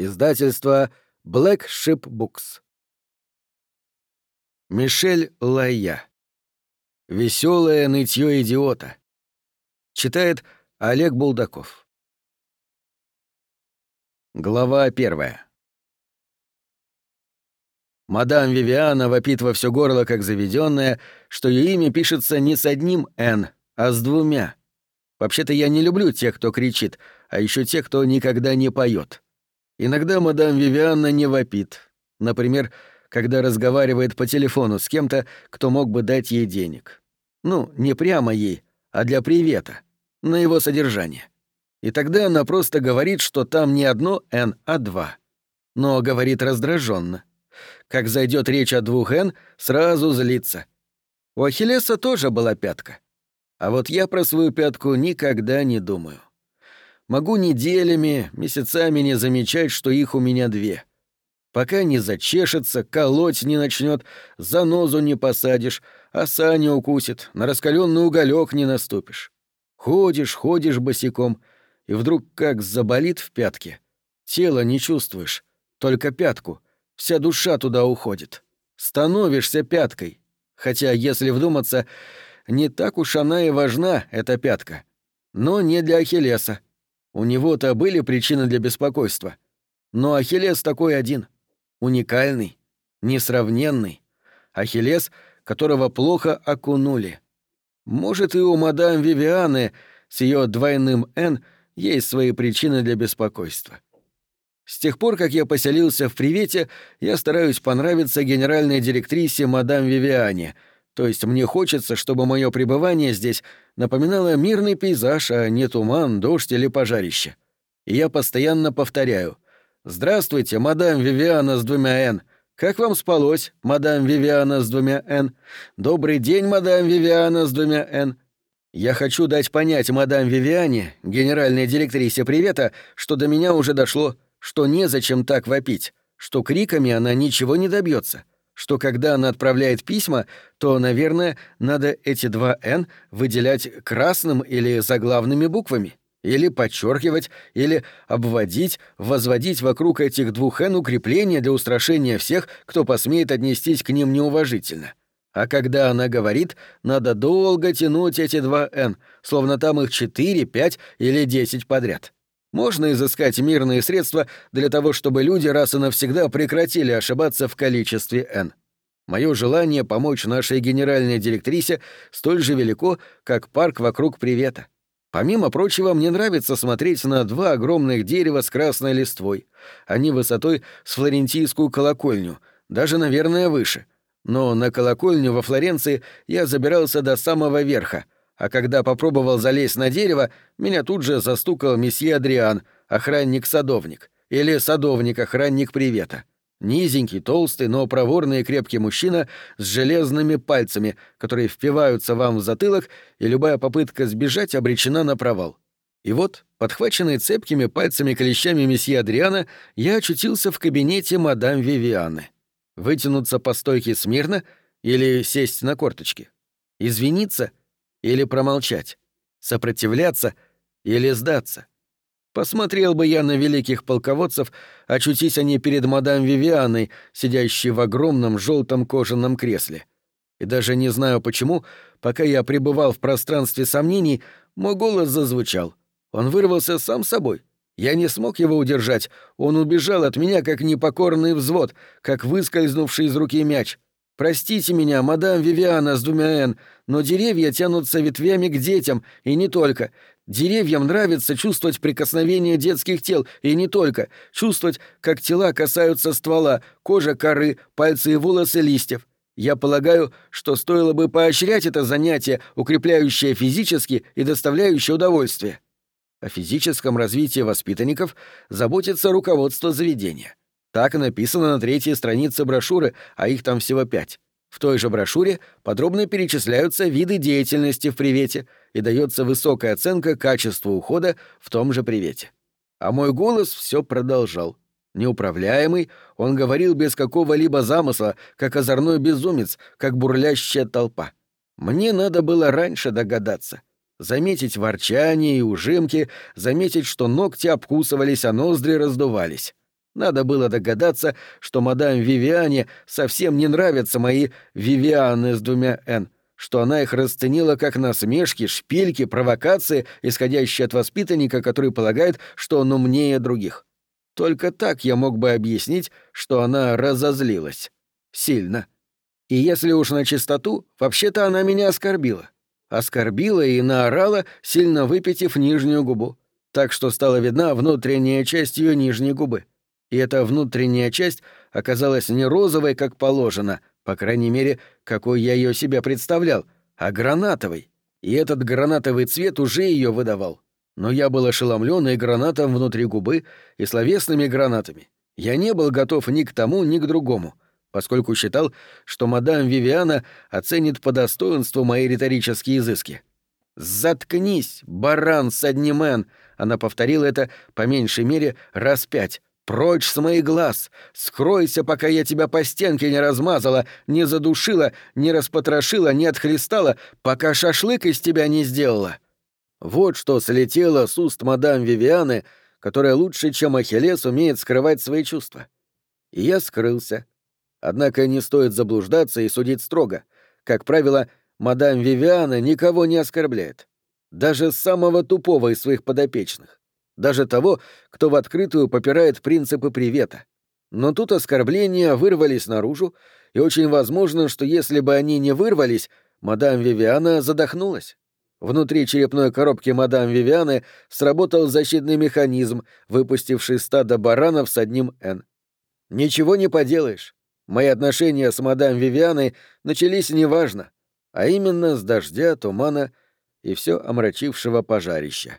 Издательство Black Ship Books. Мишель Лая. Веселое нытье идиота. Читает Олег Булдаков. Глава первая. Мадам Вивиана вопит во все горло, как заведенная, что ее имя пишется не с одним «Н», а с двумя. Вообще-то я не люблю тех, кто кричит, а еще тех, кто никогда не поет. Иногда мадам Вивианна не вопит. Например, когда разговаривает по телефону с кем-то, кто мог бы дать ей денег. Ну, не прямо ей, а для привета, на его содержание. И тогда она просто говорит, что там не одно «Н», а два. Но говорит раздраженно. Как зайдет речь о двух «Н», сразу злится. У Ахиллеса тоже была пятка. А вот я про свою пятку никогда не думаю. Могу неделями, месяцами не замечать, что их у меня две. Пока не зачешется, колоть не начнет, занозу не посадишь, оса не укусит, на раскаленный уголек не наступишь. Ходишь, ходишь босиком, и вдруг как заболит в пятке. Тело не чувствуешь, только пятку. Вся душа туда уходит. Становишься пяткой. Хотя, если вдуматься, не так уж она и важна, эта пятка. Но не для Ахиллеса. У него-то были причины для беспокойства. Но Ахиллес такой один. Уникальный, несравненный. Ахиллес, которого плохо окунули. Может, и у мадам Вивианы с ее двойным «Н» есть свои причины для беспокойства. С тех пор, как я поселился в Привете, я стараюсь понравиться генеральной директрисе мадам Вивиане — то есть мне хочется, чтобы мое пребывание здесь напоминало мирный пейзаж, а не туман, дождь или пожарище. И я постоянно повторяю. «Здравствуйте, мадам Вивиана с двумя «Н». Как вам спалось, мадам Вивиана с двумя «Н»? Добрый день, мадам Вивиана с двумя «Н». Я хочу дать понять мадам Вивиане, генеральной директрисе привета, что до меня уже дошло, что незачем так вопить, что криками она ничего не добьется что когда она отправляет письма, то, наверное, надо эти два «Н» выделять красным или заглавными буквами, или подчеркивать, или обводить, возводить вокруг этих двух «Н» укрепления для устрашения всех, кто посмеет отнестись к ним неуважительно. А когда она говорит, надо долго тянуть эти два «Н», словно там их четыре, пять или десять подряд. Можно изыскать мирные средства для того, чтобы люди раз и навсегда прекратили ошибаться в количестве «Н». Мое желание помочь нашей генеральной директрисе столь же велико, как парк вокруг привета. Помимо прочего, мне нравится смотреть на два огромных дерева с красной листвой. Они высотой с флорентийскую колокольню, даже, наверное, выше. Но на колокольню во Флоренции я забирался до самого верха — а когда попробовал залезть на дерево, меня тут же застукал месье Адриан, охранник-садовник, или садовник-охранник привета. Низенький, толстый, но проворный и крепкий мужчина с железными пальцами, которые впиваются вам в затылок, и любая попытка сбежать обречена на провал. И вот, подхваченный цепкими пальцами-клещами месье Адриана, я очутился в кабинете мадам Вивианы. Вытянуться по стойке смирно или сесть на корточки? Извиниться или промолчать, сопротивляться или сдаться. Посмотрел бы я на великих полководцев, очутись они перед мадам Вивианой, сидящей в огромном желтом кожаном кресле. И даже не знаю почему, пока я пребывал в пространстве сомнений, мой голос зазвучал. Он вырвался сам собой. Я не смог его удержать, он убежал от меня, как непокорный взвод, как выскользнувший из руки мяч. Простите меня, мадам Вивиана с двумя «Н», но деревья тянутся ветвями к детям, и не только. Деревьям нравится чувствовать прикосновение детских тел, и не только. Чувствовать, как тела касаются ствола, кожа коры, пальцы и волосы листьев. Я полагаю, что стоило бы поощрять это занятие, укрепляющее физически и доставляющее удовольствие. О физическом развитии воспитанников заботится руководство заведения. Так написано на третьей странице брошюры, а их там всего пять. В той же брошюре подробно перечисляются виды деятельности в привете и дается высокая оценка качеству ухода в том же привете. А мой голос все продолжал. Неуправляемый, он говорил без какого-либо замысла, как озорной безумец, как бурлящая толпа. Мне надо было раньше догадаться. Заметить ворчание и ужимки, заметить, что ногти обкусывались, а ноздри раздувались. Надо было догадаться, что мадам Вивиане совсем не нравятся мои Вивианы с двумя «н», что она их расценила как насмешки, шпильки, провокации, исходящие от воспитанника, который полагает, что он умнее других. Только так я мог бы объяснить, что она разозлилась. Сильно. И если уж на чистоту, вообще-то она меня оскорбила. Оскорбила и наорала, сильно выпитив нижнюю губу. Так что стала видна внутренняя часть ее нижней губы и эта внутренняя часть оказалась не розовой, как положено, по крайней мере, какой я ее себе представлял, а гранатовой. И этот гранатовый цвет уже ее выдавал. Но я был ошеломлен и гранатом внутри губы, и словесными гранатами. Я не был готов ни к тому, ни к другому, поскольку считал, что мадам Вивиана оценит по достоинству мои риторические изыски. «Заткнись, баран с одним «н», — она повторила это по меньшей мере раз пять, Прочь с моих глаз! Скройся, пока я тебя по стенке не размазала, не задушила, не распотрошила, не отхлестала, пока шашлык из тебя не сделала. Вот что слетело с уст мадам Вивианы, которая лучше, чем Ахиллес, умеет скрывать свои чувства. И я скрылся. Однако не стоит заблуждаться и судить строго. Как правило, мадам Вивиана никого не оскорбляет. Даже самого тупого из своих подопечных даже того, кто в открытую попирает принципы привета. Но тут оскорбления вырвались наружу, и очень возможно, что если бы они не вырвались, мадам Вивиана задохнулась. Внутри черепной коробки мадам Вивианы сработал защитный механизм, выпустивший стадо баранов с одним «Н». Ничего не поделаешь. Мои отношения с мадам Вивианой начались неважно, а именно с дождя, тумана и все омрачившего пожарища.